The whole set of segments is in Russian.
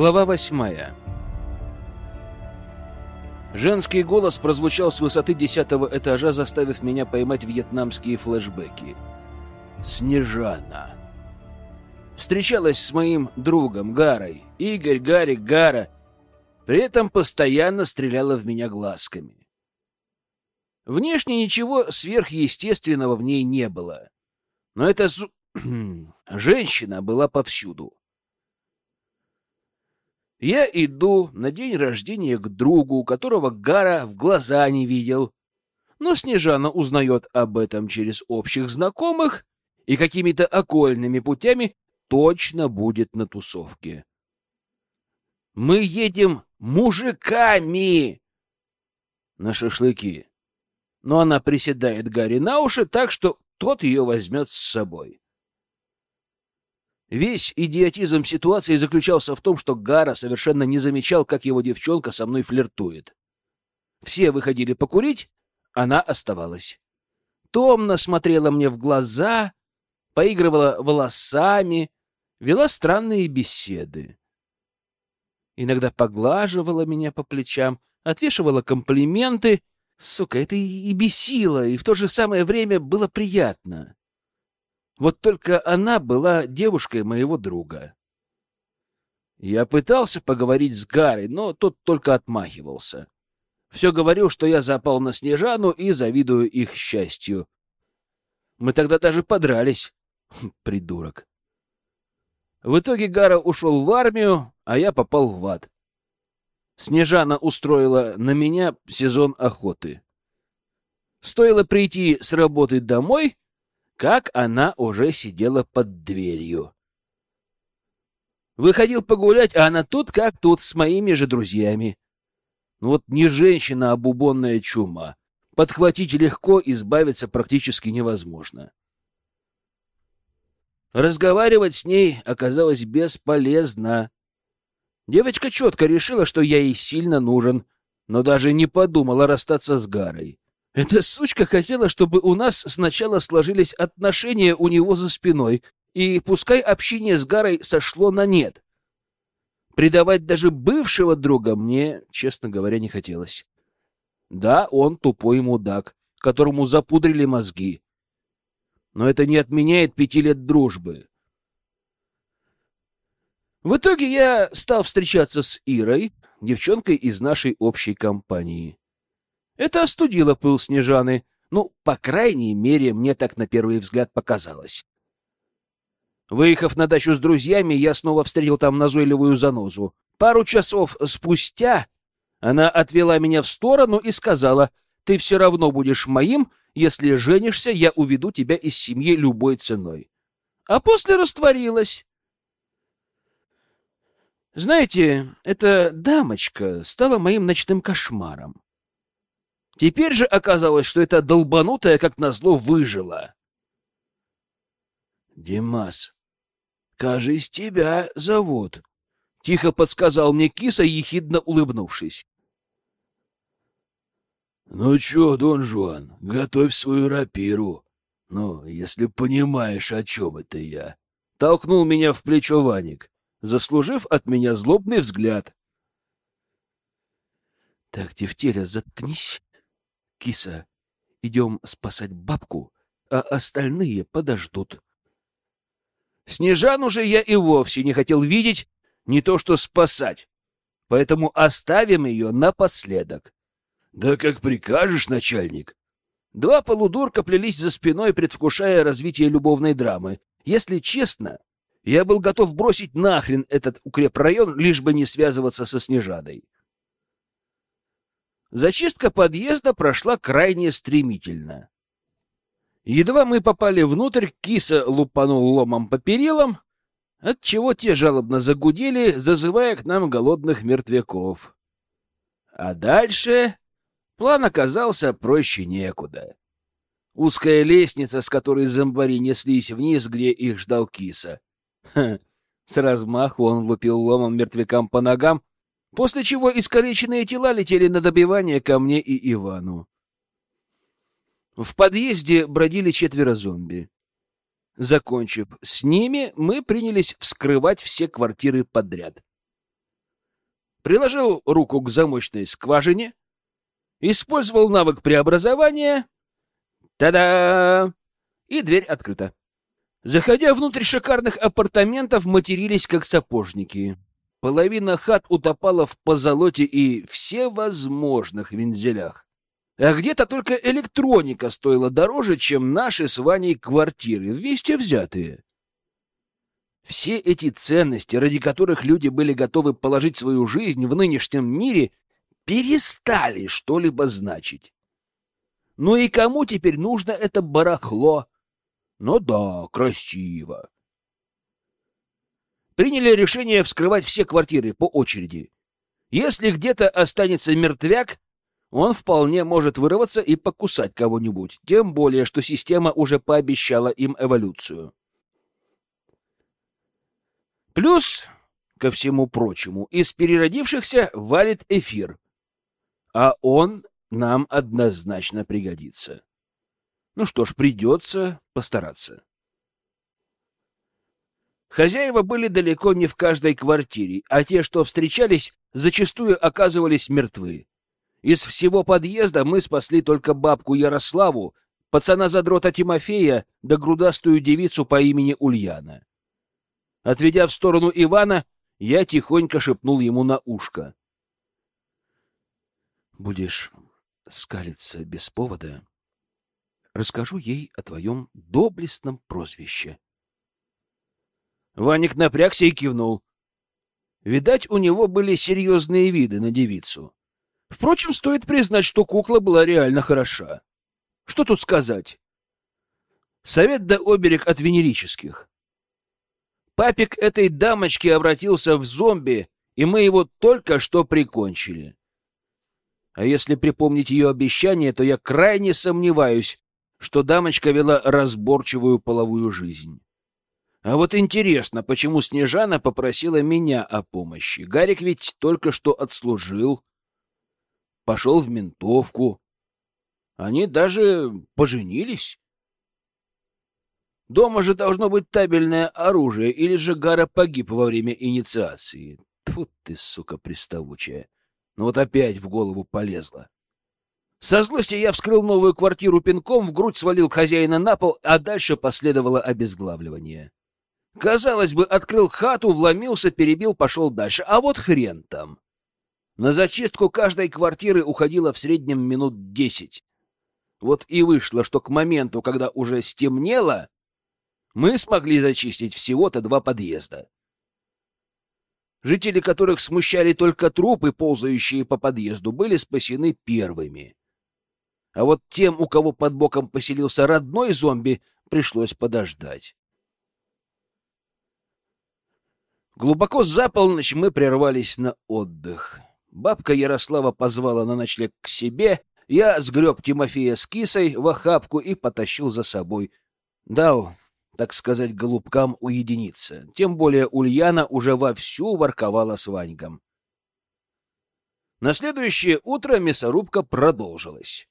Глава восьмая. Женский голос прозвучал с высоты десятого этажа, заставив меня поймать вьетнамские флешбеки. Снежана. Встречалась с моим другом Гарой. Игорь, Гарик, Гара. При этом постоянно стреляла в меня глазками. Внешне ничего сверхъестественного в ней не было. Но эта женщина была повсюду. Я иду на день рождения к другу, которого Гара в глаза не видел. Но Снежана узнает об этом через общих знакомых и какими-то окольными путями точно будет на тусовке. Мы едем мужиками на шашлыки. Но она приседает Гарри на уши так, что тот ее возьмет с собой. Весь идиотизм ситуации заключался в том, что Гара совершенно не замечал, как его девчонка со мной флиртует. Все выходили покурить, она оставалась. Томно смотрела мне в глаза, поигрывала волосами, вела странные беседы. Иногда поглаживала меня по плечам, отвешивала комплименты. Сука, это и бесило, и в то же самое время было приятно. Вот только она была девушкой моего друга. Я пытался поговорить с Гарой, но тот только отмахивался. Все говорил, что я запал на Снежану и завидую их счастью. Мы тогда даже подрались. Придурок. В итоге Гара ушел в армию, а я попал в ад. Снежана устроила на меня сезон охоты. Стоило прийти с работы домой, как она уже сидела под дверью. Выходил погулять, а она тут как тут, с моими же друзьями. Ну вот не женщина, а бубонная чума. Подхватить легко, избавиться практически невозможно. Разговаривать с ней оказалось бесполезно. Девочка четко решила, что я ей сильно нужен, но даже не подумала расстаться с Гарой. Эта сучка хотела, чтобы у нас сначала сложились отношения у него за спиной, и пускай общение с Гарой сошло на нет. Предавать даже бывшего друга мне, честно говоря, не хотелось. Да, он тупой мудак, которому запудрили мозги. Но это не отменяет пяти лет дружбы. В итоге я стал встречаться с Ирой, девчонкой из нашей общей компании. Это остудило пыл Снежаны. Ну, по крайней мере, мне так на первый взгляд показалось. Выехав на дачу с друзьями, я снова встретил там назойливую занозу. Пару часов спустя она отвела меня в сторону и сказала, «Ты все равно будешь моим, если женишься, я уведу тебя из семьи любой ценой». А после растворилась. Знаете, эта дамочка стала моим ночным кошмаром. Теперь же оказалось, что эта долбанутая, как назло, выжила. — Димас, кажись, тебя зовут, — тихо подсказал мне киса, ехидно улыбнувшись. — Ну чё, Дон Жуан, готовь свою рапиру. Ну, если понимаешь, о чем это я. Толкнул меня в плечо Ваник, заслужив от меня злобный взгляд. — Так, девтеля, заткнись Киса, идем спасать бабку, а остальные подождут. Снежану же я и вовсе не хотел видеть, не то что спасать, поэтому оставим ее напоследок. — Да как прикажешь, начальник. Два полудурка плелись за спиной, предвкушая развитие любовной драмы. Если честно, я был готов бросить нахрен этот укрепрайон, лишь бы не связываться со Снежадой. Зачистка подъезда прошла крайне стремительно. Едва мы попали внутрь, киса лупанул ломом по перилам, отчего те жалобно загудели, зазывая к нам голодных мертвяков. А дальше план оказался проще некуда. Узкая лестница, с которой зомбари неслись вниз, где их ждал киса. Ха, с размаху он лупил ломом мертвякам по ногам, после чего искалеченные тела летели на добивание ко мне и Ивану. В подъезде бродили четверо зомби. Закончив с ними, мы принялись вскрывать все квартиры подряд. приложил руку к замочной скважине, использовал навык преобразования. Та-да! И дверь открыта. Заходя внутрь шикарных апартаментов, матерились как сапожники. Половина хат утопала в позолоте и всевозможных вензелях. А где-то только электроника стоила дороже, чем наши с Ваней квартиры, вместе взятые. Все эти ценности, ради которых люди были готовы положить свою жизнь в нынешнем мире, перестали что-либо значить. Ну и кому теперь нужно это барахло? Ну да, красиво. Приняли решение вскрывать все квартиры по очереди. Если где-то останется мертвяк, он вполне может вырваться и покусать кого-нибудь, тем более, что система уже пообещала им эволюцию. Плюс, ко всему прочему, из переродившихся валит эфир, а он нам однозначно пригодится. Ну что ж, придется постараться. Хозяева были далеко не в каждой квартире, а те, что встречались, зачастую оказывались мертвы. Из всего подъезда мы спасли только бабку Ярославу, пацана-задрота Тимофея да грудастую девицу по имени Ульяна. Отведя в сторону Ивана, я тихонько шепнул ему на ушко. «Будешь скалиться без повода, расскажу ей о твоем доблестном прозвище. Ваник напрягся и кивнул. Видать, у него были серьезные виды на девицу. Впрочем, стоит признать, что кукла была реально хороша. Что тут сказать? Совет да оберег от венерических. Папик этой дамочки обратился в зомби, и мы его только что прикончили. А если припомнить ее обещание, то я крайне сомневаюсь, что дамочка вела разборчивую половую жизнь. А вот интересно, почему Снежана попросила меня о помощи? Гарик ведь только что отслужил, пошел в ментовку. Они даже поженились. Дома же должно быть табельное оружие, или же Гара погиб во время инициации. Тьфу ты, сука, приставучая. Ну вот опять в голову полезла. Со злости я вскрыл новую квартиру пинком, в грудь свалил хозяина на пол, а дальше последовало обезглавливание. Казалось бы, открыл хату, вломился, перебил, пошел дальше. А вот хрен там. На зачистку каждой квартиры уходило в среднем минут десять. Вот и вышло, что к моменту, когда уже стемнело, мы смогли зачистить всего-то два подъезда. Жители, которых смущали только трупы, ползающие по подъезду, были спасены первыми. А вот тем, у кого под боком поселился родной зомби, пришлось подождать. Глубоко за полночь мы прервались на отдых. Бабка Ярослава позвала на ночлег к себе, я сгреб Тимофея с кисой в охапку и потащил за собой. Дал, так сказать, голубкам уединиться. Тем более Ульяна уже вовсю ворковала с Ваньком. На следующее утро мясорубка продолжилась.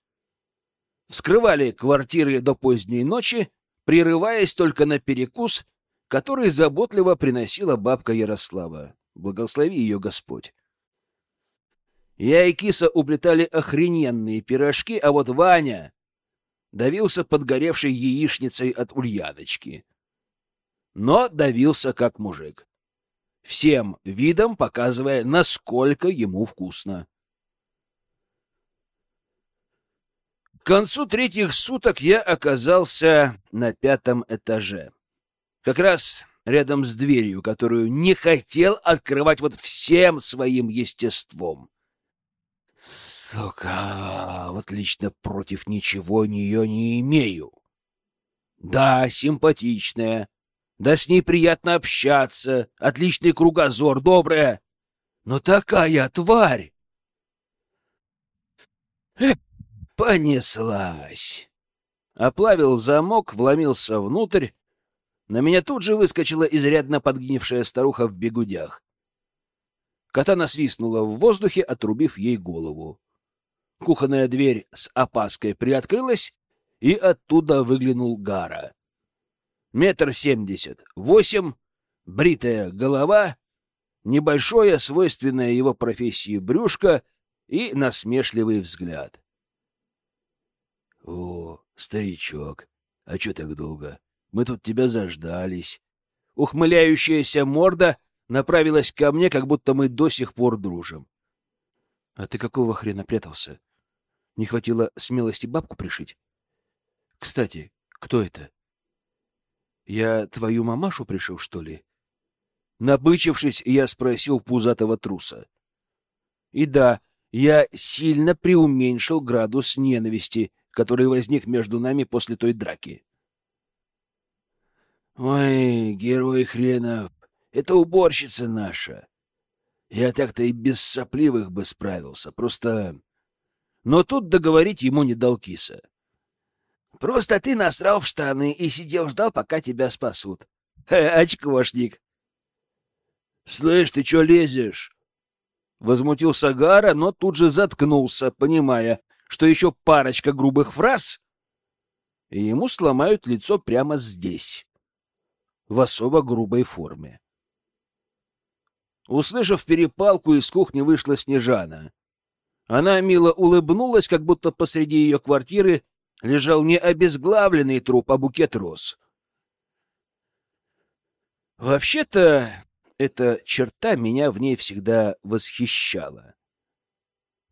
Вскрывали квартиры до поздней ночи, прерываясь только на перекус, который заботливо приносила бабка Ярослава. Благослови ее Господь. Я и киса уплетали охрененные пирожки, а вот Ваня давился подгоревшей яичницей от Ульяночки. Но давился как мужик. Всем видом показывая, насколько ему вкусно. К концу третьих суток я оказался на пятом этаже. Как раз рядом с дверью, которую не хотел открывать вот всем своим естеством. Сука, вот лично против ничего нее не имею. Да, симпатичная, да с ней приятно общаться, отличный кругозор, добрая, но такая тварь! Понеслась. Оплавил замок, вломился внутрь. На меня тут же выскочила изрядно подгнившая старуха в бегудях. Катана свистнула в воздухе, отрубив ей голову. Кухонная дверь с опаской приоткрылась, и оттуда выглянул Гара. Метр семьдесят восемь, бритая голова, небольшое, свойственное его профессии брюшко и насмешливый взгляд. — О, старичок, а чё так долго? Мы тут тебя заждались. Ухмыляющаяся морда направилась ко мне, как будто мы до сих пор дружим. — А ты какого хрена прятался? Не хватило смелости бабку пришить? Кстати, кто это? Я твою мамашу пришел, что ли? Набычившись, я спросил пузатого труса. И да, я сильно преуменьшил градус ненависти, который возник между нами после той драки. Ой, герой хренов, это уборщица наша. Я так-то и без сопливых бы справился, просто... Но тут договорить ему не дал киса. Просто ты насрал в штаны и сидел ждал, пока тебя спасут. Очкошник. Слышь, ты чё лезешь? Возмутился Гара, но тут же заткнулся, понимая, что еще парочка грубых фраз, и ему сломают лицо прямо здесь, в особо грубой форме. Услышав перепалку, из кухни вышла Снежана. Она мило улыбнулась, как будто посреди ее квартиры лежал не обезглавленный труп, а букет роз. Вообще-то, эта черта меня в ней всегда восхищала.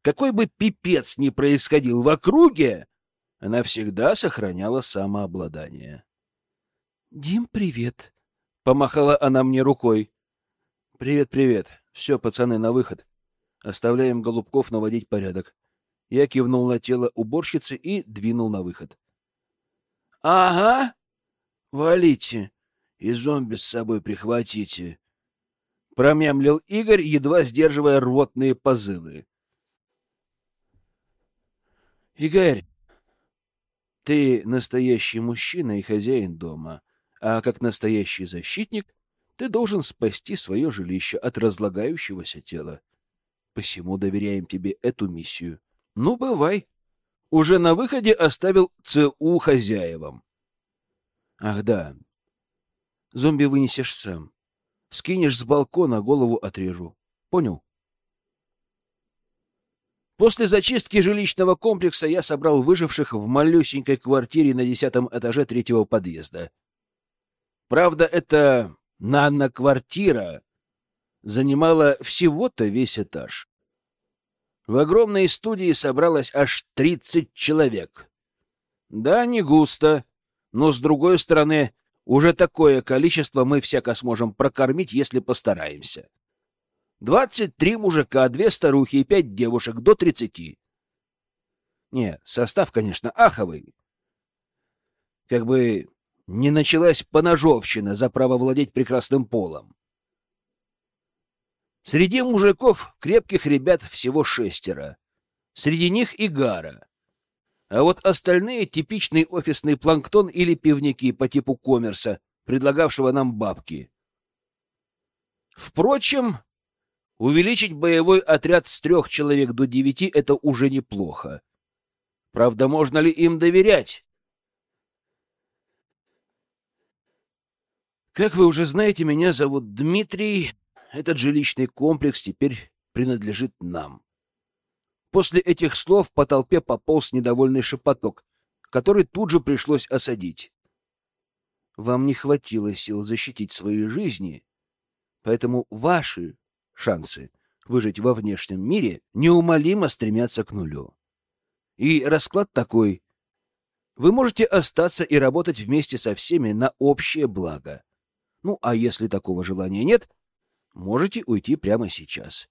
Какой бы пипец ни происходил в округе, она всегда сохраняла самообладание. — Дим, привет! — помахала она мне рукой. «Привет, привет. Все, пацаны, на выход. Оставляем Голубков наводить порядок». Я кивнул на тело уборщицы и двинул на выход. «Ага. Валите. И зомби с собой прихватите». Промямлил Игорь, едва сдерживая рвотные позывы. «Игорь, ты настоящий мужчина и хозяин дома, а как настоящий защитник ты должен спасти свое жилище от разлагающегося тела. Посему доверяем тебе эту миссию. Ну, бывай. Уже на выходе оставил ЦУ хозяевам. Ах да. Зомби вынесешь сам. Скинешь с балкона, голову отрежу. Понял? После зачистки жилищного комплекса я собрал выживших в малюсенькой квартире на десятом этаже третьего подъезда. Правда, это Нанна-квартира занимала всего-то весь этаж. В огромной студии собралось аж 30 человек. Да, не густо, но, с другой стороны, уже такое количество мы всяко сможем прокормить, если постараемся. 23 мужика, две старухи и пять девушек до 30. Не, состав, конечно, аховый. Как бы не началась поножовщина за право владеть прекрасным полом. Среди мужиков крепких ребят всего шестеро. Среди них и Гара. А вот остальные — типичный офисный планктон или пивники по типу коммерса, предлагавшего нам бабки. Впрочем, увеличить боевой отряд с трех человек до девяти — это уже неплохо. Правда, можно ли им доверять? Как вы уже знаете, меня зовут Дмитрий. Этот жилищный комплекс теперь принадлежит нам. После этих слов по толпе пополз недовольный шепоток, который тут же пришлось осадить. Вам не хватило сил защитить свои жизни, поэтому ваши шансы выжить во внешнем мире неумолимо стремятся к нулю. И расклад такой. Вы можете остаться и работать вместе со всеми на общее благо. Ну, а если такого желания нет, можете уйти прямо сейчас.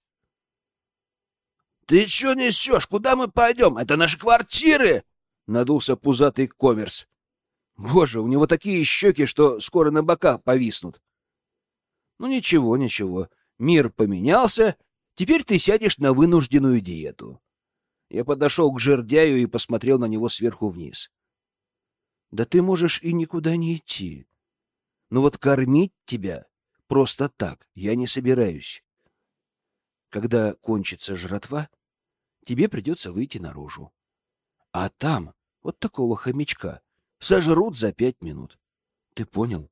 — Ты что несешь? Куда мы пойдем? Это наши квартиры! — надулся пузатый коммерс. Боже, у него такие щеки, что скоро на бока повиснут. Ну ничего, ничего. Мир поменялся. Теперь ты сядешь на вынужденную диету. Я подошел к жердяю и посмотрел на него сверху вниз. Да ты можешь и никуда не идти. Но вот кормить тебя просто так я не собираюсь. Когда кончится жратва, тебе придется выйти наружу. А там вот такого хомячка сожрут за пять минут. Ты понял?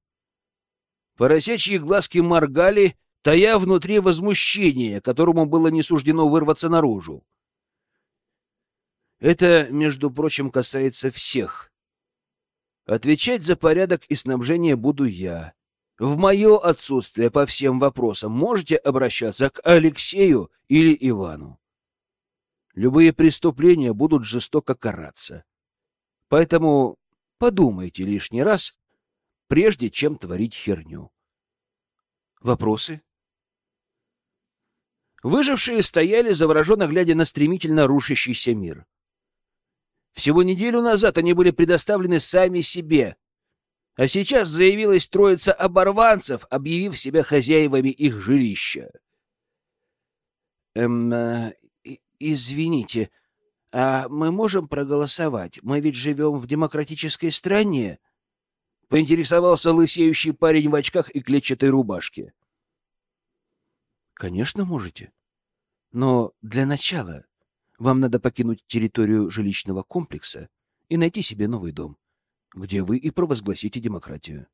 Поросячьи глазки моргали, тая внутри возмущение, которому было не суждено вырваться наружу. Это, между прочим, касается всех. Отвечать за порядок и снабжение буду я. В мое отсутствие по всем вопросам можете обращаться к Алексею или Ивану. Любые преступления будут жестоко караться. Поэтому подумайте лишний раз, прежде чем творить херню. Вопросы? Выжившие стояли, завороженно глядя на стремительно рушащийся мир. Всего неделю назад они были предоставлены сами себе, а сейчас заявилась троица оборванцев, объявив себя хозяевами их жилища. «Эм, э, извините, а мы можем проголосовать? Мы ведь живем в демократической стране?» — поинтересовался лысеющий парень в очках и клетчатой рубашке. «Конечно, можете. Но для начала вам надо покинуть территорию жилищного комплекса и найти себе новый дом где вы и провозгласите демократию.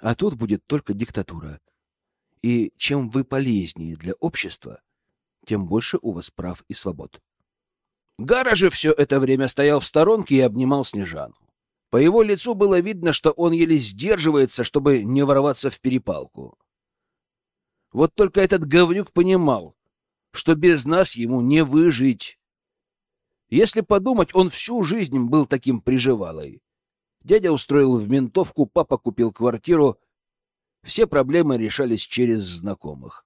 А тут будет только диктатура. И чем вы полезнее для общества, тем больше у вас прав и свобод. Гара же все это время стоял в сторонке и обнимал Снежану. По его лицу было видно, что он еле сдерживается, чтобы не ворваться в перепалку. Вот только этот говнюк понимал, что без нас ему не выжить. Если подумать, он всю жизнь был таким приживалой. Дядя устроил в ментовку, папа купил квартиру. Все проблемы решались через знакомых.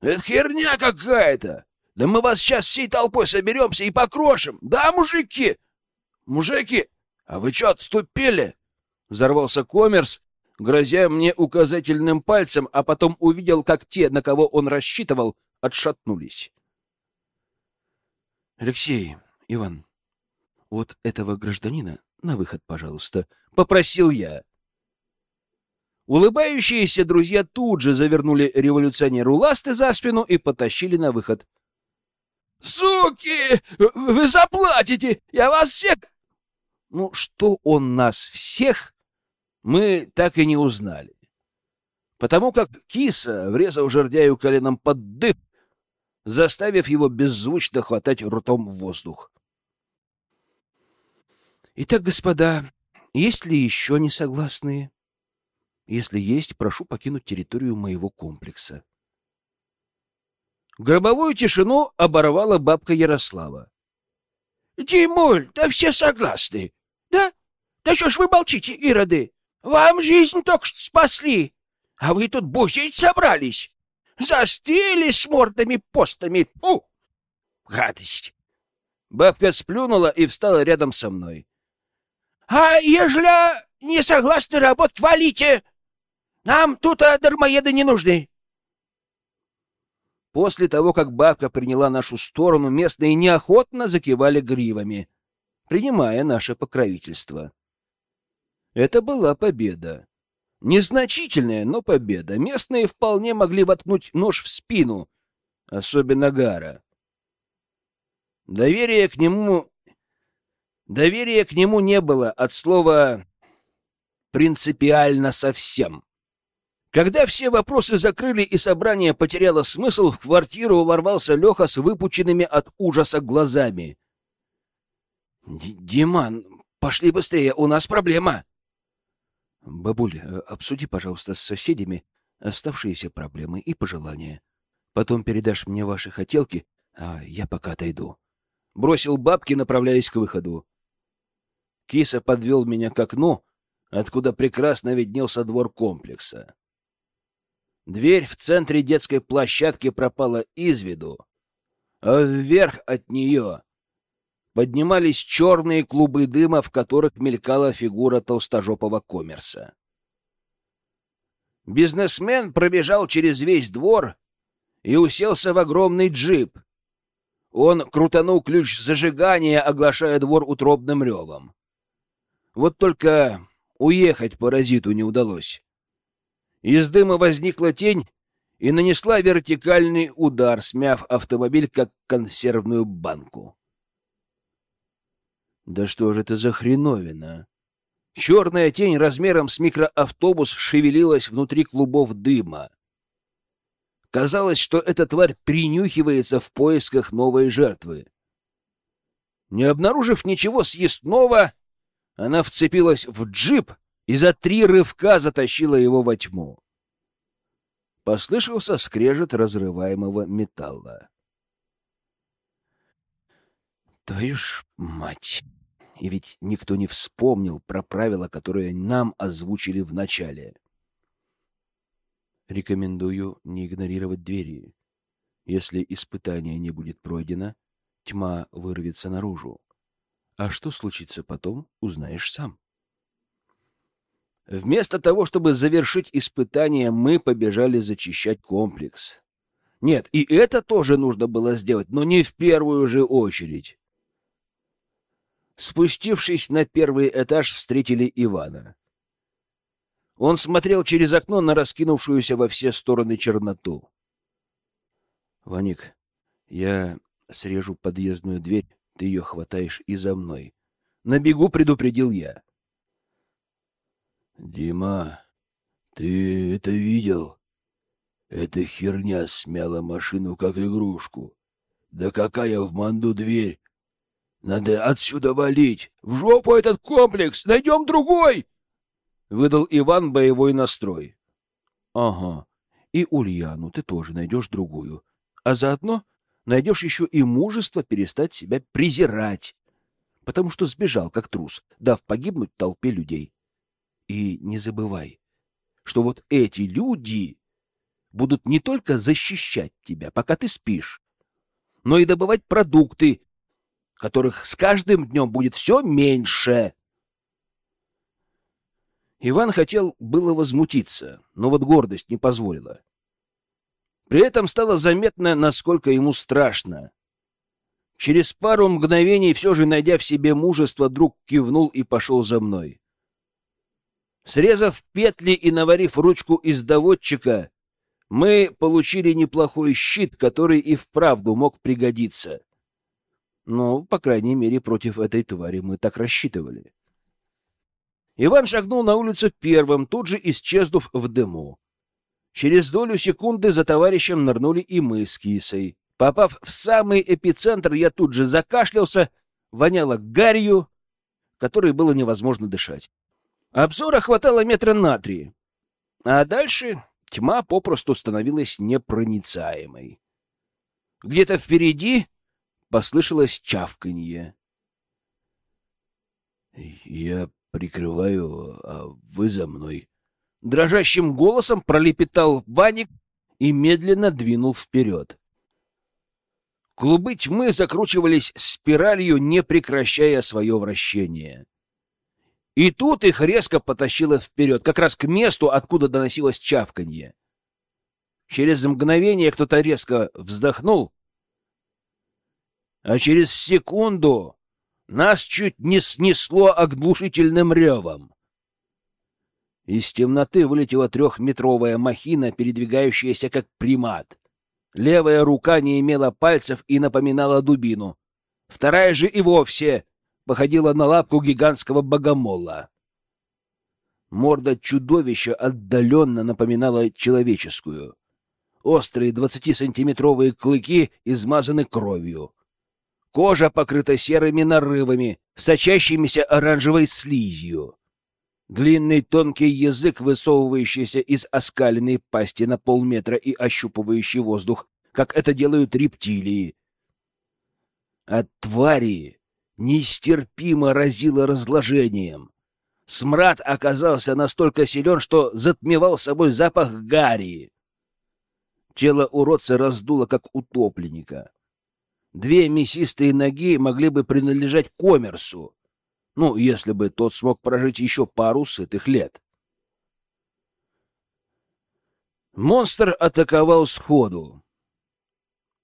«Это херня какая-то! Да мы вас сейчас всей толпой соберемся и покрошим! Да, мужики? Мужики, а вы что, отступили?» Взорвался коммерс, грозя мне указательным пальцем, а потом увидел, как те, на кого он рассчитывал, отшатнулись. «Алексей, Иван, вот этого гражданина на выход, пожалуйста, попросил я. Улыбающиеся друзья тут же завернули революционеру ласты за спину и потащили на выход. «Суки! Вы заплатите! Я вас всех...» Ну, что он нас всех, мы так и не узнали. Потому как киса врезал жердяю коленом под дыб, заставив его беззвучно хватать ртом в воздух. Итак, господа, есть ли еще несогласные? Если есть, прошу покинуть территорию моего комплекса. Гробовую тишину оборвала бабка Ярослава. — Димуль, да все согласны. Да? Да что ж вы молчите, ироды? Вам жизнь только что спасли, а вы тут бузить собрались. Застыли с мордами постами. Фу! Гадость! Бабка сплюнула и встала рядом со мной. А ежели не согласны работать, валите! Нам тут а, дармоеды не нужны. После того, как бабка приняла нашу сторону, местные неохотно закивали гривами, принимая наше покровительство. Это была победа. Незначительная, но победа. Местные вполне могли воткнуть нож в спину, особенно Гара. Доверие к нему Доверия к нему не было от слова «принципиально совсем». Когда все вопросы закрыли и собрание потеряло смысл, в квартиру ворвался Леха с выпученными от ужаса глазами. «Диман, пошли быстрее, у нас проблема!» «Бабуль, обсуди, пожалуйста, с соседями оставшиеся проблемы и пожелания. Потом передашь мне ваши хотелки, а я пока отойду». Бросил бабки, направляясь к выходу. Киса подвел меня к окну, откуда прекрасно виднелся двор комплекса. Дверь в центре детской площадки пропала из виду, а вверх от нее поднимались черные клубы дыма, в которых мелькала фигура толстожопого коммерса. Бизнесмен пробежал через весь двор и уселся в огромный джип. Он крутанул ключ зажигания, оглашая двор утробным ревом. Вот только уехать паразиту не удалось. Из дыма возникла тень и нанесла вертикальный удар, смяв автомобиль как консервную банку. Да что же это за хреновина? Черная тень размером с микроавтобус шевелилась внутри клубов дыма. Казалось, что эта тварь принюхивается в поисках новой жертвы. Не обнаружив ничего съестного, она вцепилась в джип и за три рывка затащила его во тьму. Послышался скрежет разрываемого металла. Твою ж мать! И ведь никто не вспомнил про правила, которые нам озвучили в начале. Рекомендую не игнорировать двери. Если испытание не будет пройдено, тьма вырвется наружу. А что случится потом, узнаешь сам. Вместо того, чтобы завершить испытание, мы побежали зачищать комплекс. Нет, и это тоже нужно было сделать, но не в первую же очередь. Спустившись на первый этаж, встретили Ивана. Он смотрел через окно на раскинувшуюся во все стороны черноту. — Ваник, я срежу подъездную дверь, ты ее хватаешь и за мной. На бегу предупредил я. — Дима, ты это видел? Эта херня смяла машину как игрушку. Да какая в манду дверь! Надо отсюда валить! В жопу этот комплекс! Найдем другой! Выдал Иван боевой настрой. Ага. И Ульяну ты тоже найдешь другую. А заодно найдешь еще и мужество перестать себя презирать, потому что сбежал как трус, дав погибнуть толпе людей. И не забывай, что вот эти люди будут не только защищать тебя, пока ты спишь, но и добывать продукты, которых с каждым днем будет все меньше. Иван хотел было возмутиться, но вот гордость не позволила. При этом стало заметно, насколько ему страшно. Через пару мгновений, все же найдя в себе мужество, друг кивнул и пошел за мной. Срезав петли и наварив ручку из доводчика, мы получили неплохой щит, который и вправду мог пригодиться. Ну, по крайней мере, против этой твари мы так рассчитывали. Иван шагнул на улицу первым, тут же исчезнув в дыму. Через долю секунды за товарищем нырнули и мы с кисой. Попав в самый эпицентр, я тут же закашлялся, воняло гарью, которой было невозможно дышать. Обзора хватало метра на три. А дальше тьма попросту становилась непроницаемой. Где-то впереди послышалось чавканье. «Я прикрываю, а вы за мной». Дрожащим голосом пролепетал Ваник и медленно двинул вперед. Клубы тьмы закручивались спиралью, не прекращая свое вращение. И тут их резко потащило вперед, как раз к месту, откуда доносилось чавканье. Через мгновение кто-то резко вздохнул, а через секунду нас чуть не снесло оглушительным ревом. Из темноты вылетела трехметровая махина, передвигающаяся как примат. Левая рука не имела пальцев и напоминала дубину. Вторая же и вовсе походила на лапку гигантского богомола. Морда чудовища отдаленно напоминала человеческую. Острые двадцатисантиметровые клыки измазаны кровью. Кожа покрыта серыми нарывами, сочащимися оранжевой слизью. Длинный тонкий язык, высовывающийся из оскаленной пасти на полметра и ощупывающий воздух, как это делают рептилии. От твари нестерпимо разило разложением. Смрад оказался настолько силен, что затмевал собой запах гари. Тело уродца раздуло, как утопленника. Две мясистые ноги могли бы принадлежать коммерсу, ну, если бы тот смог прожить еще пару сытых лет. Монстр атаковал сходу.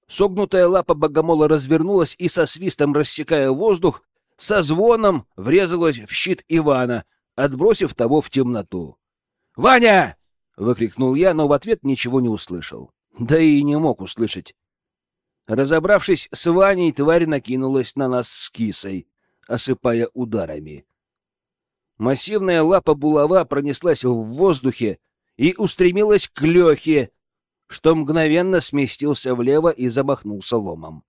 Согнутая лапа богомола развернулась и со свистом рассекая воздух, со звоном врезалась в щит Ивана, отбросив того в темноту. «Ваня!» — выкрикнул я, но в ответ ничего не услышал. Да и не мог услышать. Разобравшись с Ваней, тварь накинулась на нас с кисой, осыпая ударами. Массивная лапа булава пронеслась в воздухе и устремилась к Лехе, что мгновенно сместился влево и замахнулся ломом.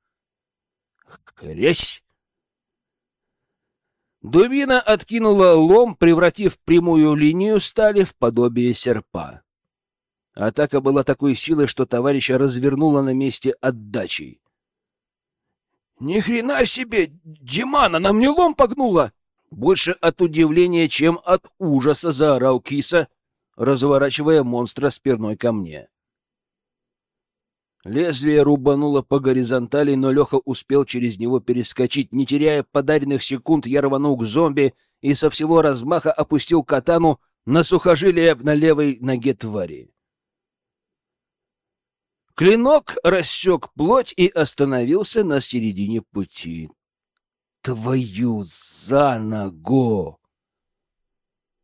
Хрясь! Дубина откинула лом, превратив прямую линию стали в подобие серпа. Атака была такой силой, что товарища развернула на месте отдачей. Ни хрена себе, Димана, нам не лом погнула. Больше от удивления, чем от ужаса заорал киса, разворачивая монстра спиной ко мне. Лезвие рубануло по горизонтали, но Леха успел через него перескочить. Не теряя подаренных секунд, я рванул к зомби и со всего размаха опустил катану на сухожилие на левой ноге твари. Клинок рассек плоть и остановился на середине пути. Твою за ногу!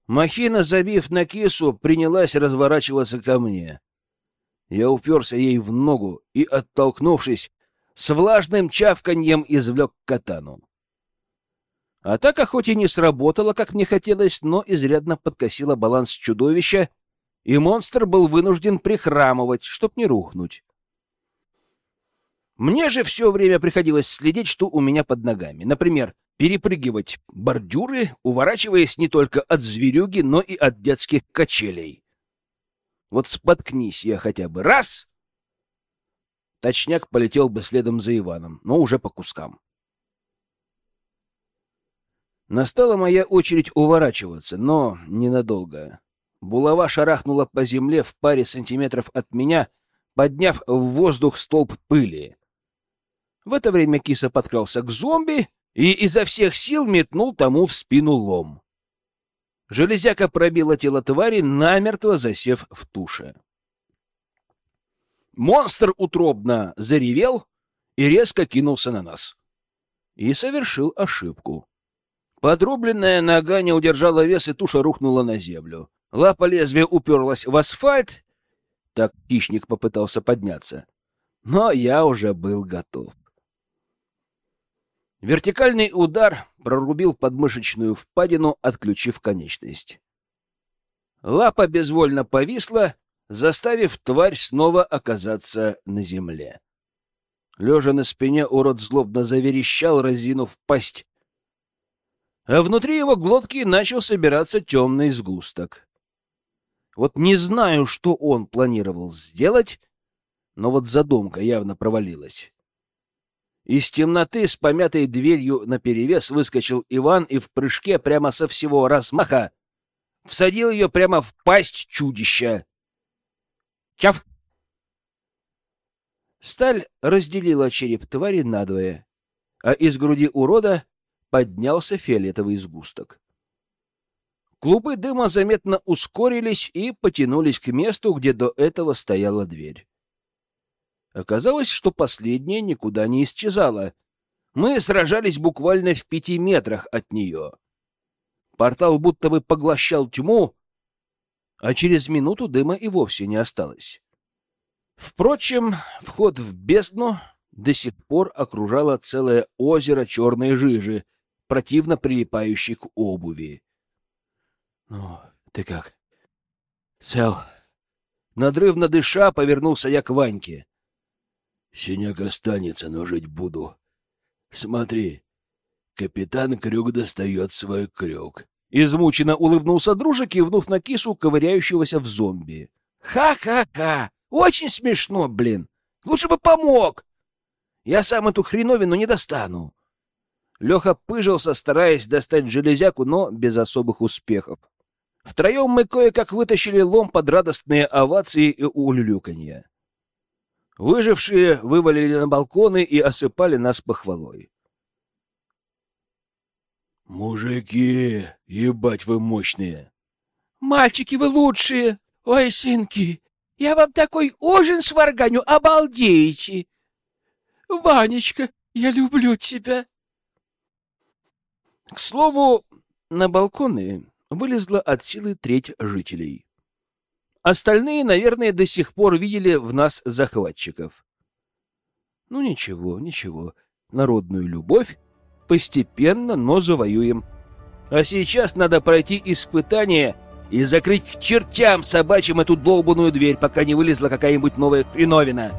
Махина, забив на кису, принялась разворачиваться ко мне. Я уперся ей в ногу и, оттолкнувшись, с влажным чавканьем извлек катану. Атака хоть и не сработала, как мне хотелось, но изрядно подкосила баланс чудовища, и монстр был вынужден прихрамывать, чтоб не рухнуть. Мне же все время приходилось следить, что у меня под ногами. Например, перепрыгивать бордюры, уворачиваясь не только от зверюги, но и от детских качелей. Вот споткнись я хотя бы раз, точняк полетел бы следом за Иваном, но уже по кускам. Настала моя очередь уворачиваться, но ненадолго. Булава шарахнула по земле в паре сантиметров от меня, подняв в воздух столб пыли. В это время киса подкрался к зомби и изо всех сил метнул тому в спину лом. Железяка пробила тело твари, намертво засев в туше. Монстр утробно заревел и резко кинулся на нас. И совершил ошибку. Подрубленная нога не удержала вес, и туша рухнула на землю. Лапа лезвия уперлась в асфальт. Так хищник попытался подняться. Но я уже был готов. Вертикальный удар прорубил подмышечную впадину, отключив конечность. Лапа безвольно повисла, заставив тварь снова оказаться на земле. Лежа на спине, урод злобно заверещал, разинув пасть. А внутри его глотки начал собираться темный сгусток. Вот не знаю, что он планировал сделать, но вот задумка явно провалилась. Из темноты с помятой дверью наперевес выскочил Иван и в прыжке прямо со всего размаха всадил ее прямо в пасть чудища. Чав! Сталь разделила череп твари надвое, а из груди урода поднялся фиолетовый сгусток. Клубы дыма заметно ускорились и потянулись к месту, где до этого стояла дверь. Оказалось, что последняя никуда не исчезала. Мы сражались буквально в пяти метрах от нее. Портал будто бы поглощал тьму, а через минуту дыма и вовсе не осталось. Впрочем, вход в бездну до сих пор окружало целое озеро черной жижи, противно прилипающей к обуви. — Ну, ты как? — Цел. Надрывно дыша, повернулся я к Ваньке. Синяк останется, но жить буду. Смотри, капитан Крюк достает свой крюк. Измученно улыбнулся дружа, кивнув на кису, ковыряющегося в зомби. Ха-ха-ха! Очень смешно, блин! Лучше бы помог! Я сам эту хреновину не достану. Леха пыжился, стараясь достать железяку, но без особых успехов. Втроем мы кое-как вытащили лом под радостные овации и улюлюканье. Выжившие вывалили на балконы и осыпали нас похвалой. «Мужики, ебать вы мощные!» «Мальчики, вы лучшие! Ой, сынки, я вам такой ужин сварганю, обалдеете! Ванечка, я люблю тебя!» К слову, на балконы вылезла от силы треть жителей. Остальные, наверное, до сих пор видели в нас захватчиков. Ну ничего, ничего. Народную любовь постепенно, но завоюем. А сейчас надо пройти испытание и закрыть к чертям собачьим эту долбанную дверь, пока не вылезла какая-нибудь новая хреновина.